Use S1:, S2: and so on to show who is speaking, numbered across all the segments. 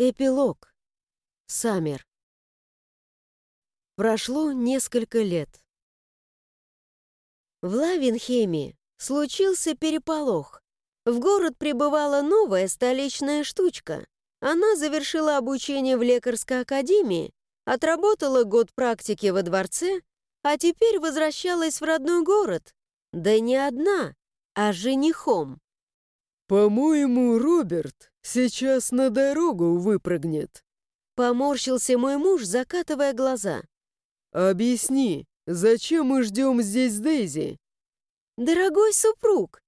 S1: Эпилог. Саммер. Прошло несколько лет. В Лавенхеме случился переполох. В город прибывала новая столичная штучка. Она завершила обучение в лекарской академии, отработала год практики во дворце, а теперь возвращалась в родной город. Да не одна, а женихом.
S2: «По-моему, Роберт сейчас на дорогу выпрыгнет».
S1: Поморщился мой муж, закатывая глаза.
S2: «Объясни, зачем мы ждем здесь Дейзи?»
S1: «Дорогой супруг!»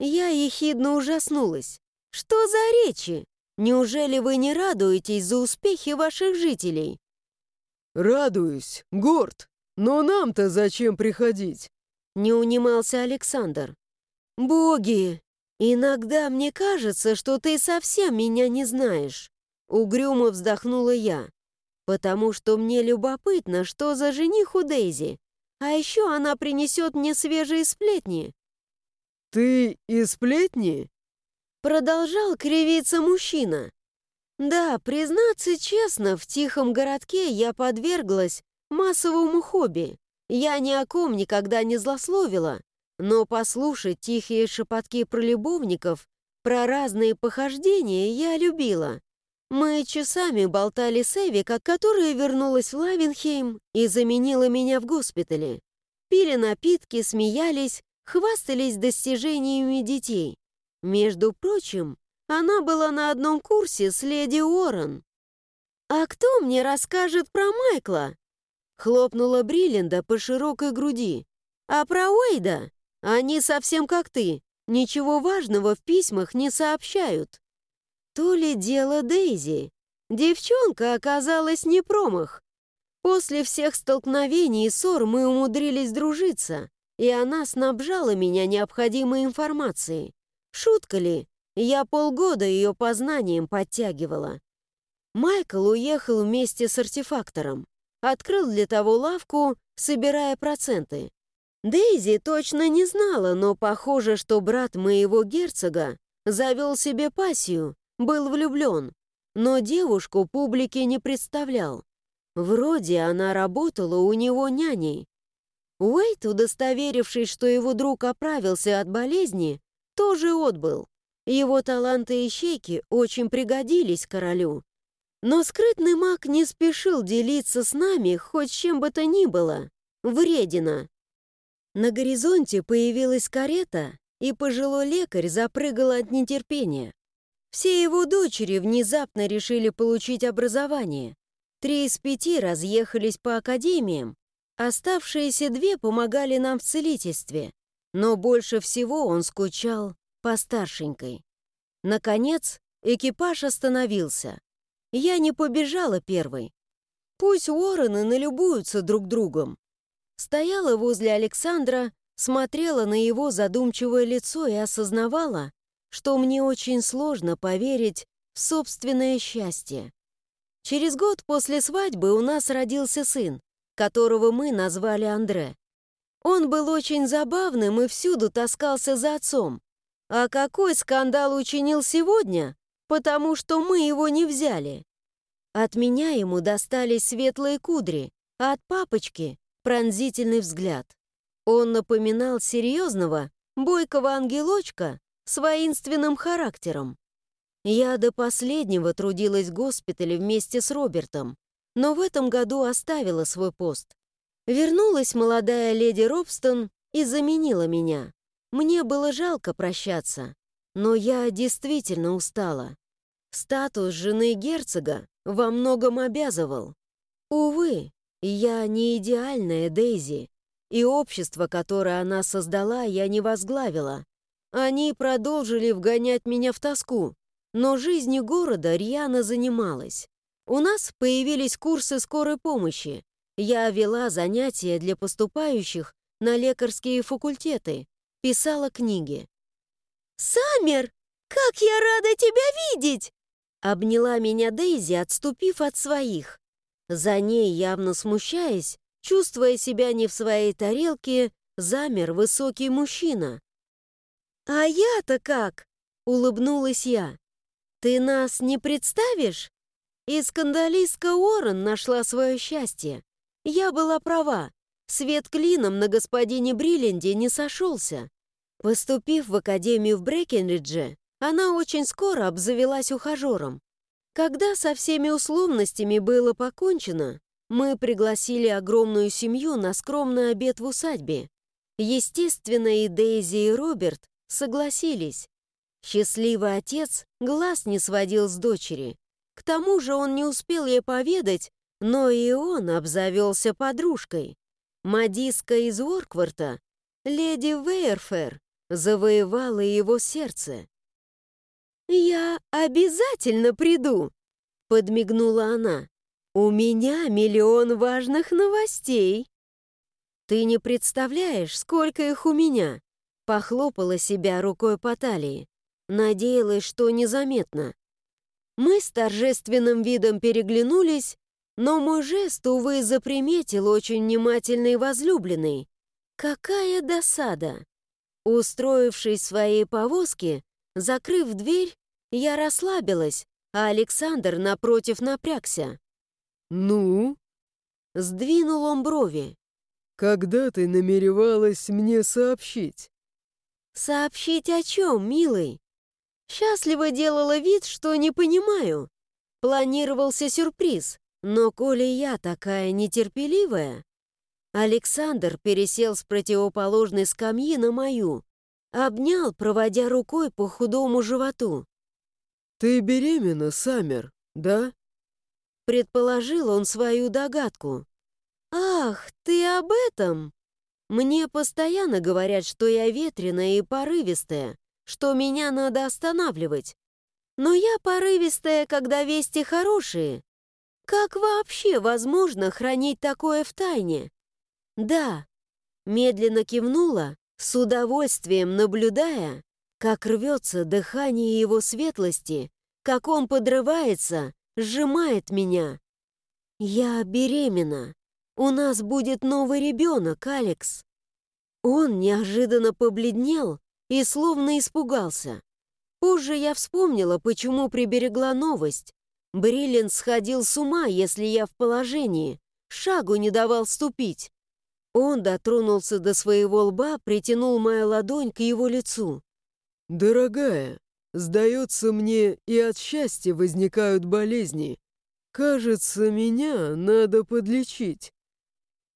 S1: Я ехидно ужаснулась. «Что за речи? Неужели вы не радуетесь за успехи ваших жителей?»
S2: «Радуюсь, горд, но нам-то зачем приходить?»
S1: Не унимался Александр. «Боги, иногда мне кажется, что ты совсем меня не знаешь». Угрюмо вздохнула я, потому что мне любопытно, что за жених у Дейзи. А еще она принесет мне свежие сплетни.
S2: «Ты и сплетни?»
S1: Продолжал кривиться мужчина. Да, признаться честно, в тихом городке я подверглась массовому хобби. Я ни о ком никогда не злословила, но послушать тихие шепотки про любовников, про разные похождения я любила. Мы часами болтали с Эви, которая вернулась в Лавенхейм и заменила меня в госпитале. Пили напитки, смеялись, хвастались достижениями детей. Между прочим, она была на одном курсе с леди Уоррен. «А кто мне расскажет про Майкла?» Хлопнула Бриллинда по широкой груди. «А про Уэйда? Они совсем как ты. Ничего важного в письмах не сообщают». То ли дело Дейзи. Девчонка оказалась не промах. После всех столкновений и ссор мы умудрились дружиться, и она снабжала меня необходимой информацией. Шутка ли? Я полгода ее познанием подтягивала. Майкл уехал вместе с артефактором. Открыл для того лавку, собирая проценты. Дейзи точно не знала, но похоже, что брат моего герцога завел себе пассию, был влюблен, но девушку публике не представлял. Вроде она работала у него няней. Уэйт, удостоверившись, что его друг оправился от болезни, тоже отбыл. Его таланты и щеки очень пригодились королю. Но скрытный маг не спешил делиться с нами хоть чем бы то ни было. Вредина. На горизонте появилась карета, и пожилой лекарь запрыгал от нетерпения. Все его дочери внезапно решили получить образование. Три из пяти разъехались по академиям, оставшиеся две помогали нам в целительстве, но больше всего он скучал по старшенькой. Наконец, экипаж остановился. Я не побежала первой. Пусть вороны налюбуются друг другом. Стояла возле Александра, смотрела на его задумчивое лицо и осознавала, что мне очень сложно поверить в собственное счастье. Через год после свадьбы у нас родился сын, которого мы назвали Андре. Он был очень забавным и всюду таскался за отцом. А какой скандал учинил сегодня? Потому что мы его не взяли. От меня ему достались светлые кудри, а от папочки — пронзительный взгляд. Он напоминал серьезного, бойкого ангелочка, с воинственным характером. Я до последнего трудилась в госпитале вместе с Робертом, но в этом году оставила свой пост. Вернулась молодая леди Робстон и заменила меня. Мне было жалко прощаться, но я действительно устала. Статус жены герцога во многом обязывал. Увы, я не идеальная Дейзи, и общество, которое она создала, я не возглавила. Они продолжили вгонять меня в тоску, но жизнью города рьяно занималась. У нас появились курсы скорой помощи. Я вела занятия для поступающих на лекарские факультеты, писала книги. «Саммер, как я рада тебя видеть!» Обняла меня Дейзи, отступив от своих. За ней, явно смущаясь, чувствуя себя не в своей тарелке, замер высокий мужчина. «А я-то как?» — улыбнулась я. «Ты нас не представишь?» И скандалистка Уоррен нашла свое счастье. Я была права. Свет клином на господине Бриллинде не сошелся. Поступив в академию в Брекенридже, она очень скоро обзавелась ухажером. Когда со всеми условностями было покончено, мы пригласили огромную семью на скромный обед в усадьбе. Естественно, и Дейзи, и Роберт согласились. Счастливый отец глаз не сводил с дочери. К тому же он не успел ей поведать, но и он обзавелся подружкой. Мадиска из Оркварта, леди Вейерфер, завоевала его сердце. «Я обязательно приду!» — подмигнула она. «У меня миллион важных новостей!» «Ты не представляешь, сколько их у меня!» Похлопала себя рукой по талии. Надеялась, что незаметно. Мы с торжественным видом переглянулись, но мой жест, увы, заприметил очень внимательный возлюбленный. Какая досада! Устроившись в своей повозке, закрыв дверь, я расслабилась, а Александр напротив напрягся.
S2: «Ну?»
S1: Сдвинул он брови.
S2: «Когда ты намеревалась мне сообщить?»
S1: «Сообщить о чем, милый?» Счастливо делала вид, что не понимаю. Планировался сюрприз, но коли я такая нетерпеливая... Александр пересел с противоположной скамьи на мою, обнял, проводя рукой по худому животу.
S2: «Ты беременна, Саммер, да?»
S1: Предположил он свою догадку. «Ах, ты об этом!» Мне постоянно говорят, что я ветреная и порывистая, что меня надо останавливать. Но я порывистая, когда вести хорошие. Как вообще возможно хранить такое в тайне? Да, медленно кивнула, с удовольствием наблюдая, как рвется дыхание его светлости, как он подрывается, сжимает меня. Я беременна. У нас будет новый ребенок, Алекс. Он неожиданно побледнел и словно испугался. Позже я вспомнила, почему приберегла новость. Бриллиант сходил с ума, если я в положении. Шагу не давал ступить. Он дотронулся до своего лба, притянул мою ладонь к его лицу.
S2: «Дорогая, сдается мне, и от счастья возникают болезни. Кажется, меня надо подлечить».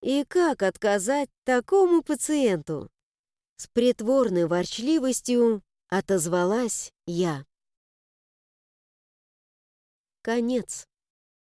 S1: И как отказать такому пациенту? С притворной ворчливостью отозвалась я. Конец.